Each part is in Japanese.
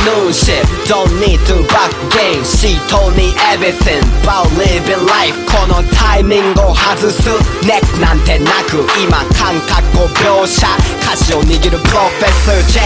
afternoon shit. Don't need to back game. She told me everything about living life. このタイミングを外す Next なんてなく今感覚を描写歌詞を握るプロフェッサー J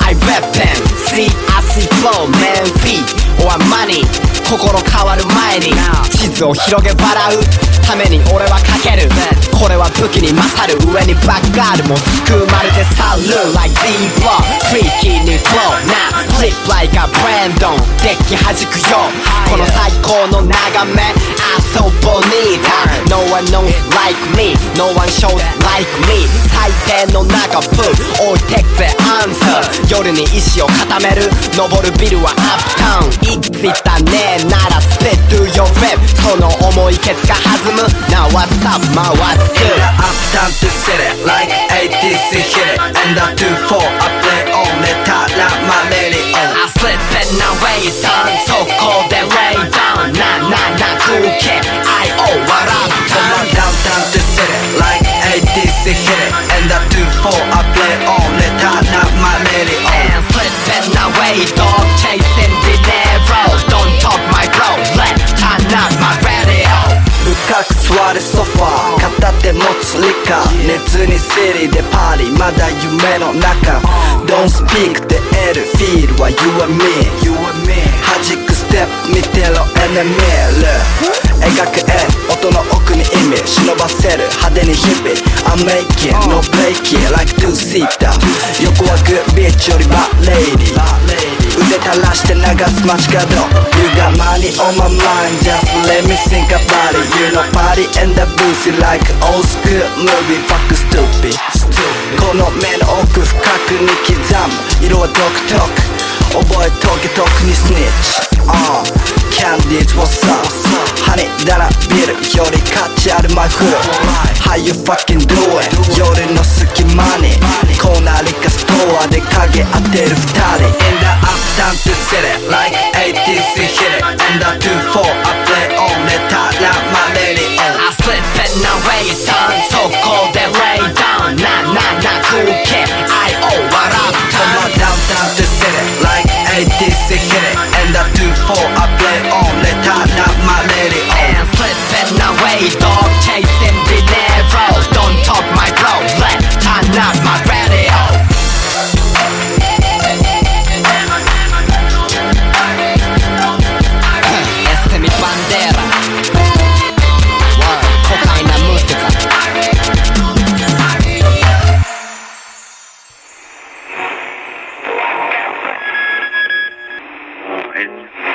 I rap them See I see flow man feet or money 心変わる前に地図を広げ笑うために俺はかける。これは武器に勝る上にバックガードもすくまれて去る Like D-Block フリーキーに flow. Now flip like a Brandon デッキ弾くよ。この最高の眺め。I'm so bonita No one knows like me. No one shows like me. 最低の中プー置いてくぜ answer 夜に意志を固める。登るビルはアップタウンいついたね。えなら spit to your rap その重いケツが弾む Now what's up my what's In good the uptown to city like 80s hit it And the 2-4 I play on 寝たらまれり on I slip in away son そこで lay down ななな空気 I oh what up Come on downtown to city like 80s hit it And the 2-4 I play on 寝たらまれり on And slipping away dog chasing 座るソファー片手持つリカ熱にセリでパーリまだ夢の中。Don't speak the L feel は you and me? 弾くステップ見てろ and the mirror 描く絵音の奥に意味忍ばせる派手に日々。I'm making no breaking like two seater 横はグッビーチよりバレイディ。らして流す街角 You got money on my mind Just let me think about it You know party and the boozy like old school movie Fuck stupid この目の奥深くに刻む色は独特覚えとけ特にスニッチ Uh, Candies what's up ハニーだらビルより価値あるマイフル How you fucking doing 夜の隙間にコーナーリカストアで影当てる二人 time to set it like ATC hit it. and Under 2-4, I play on the top like my Amen.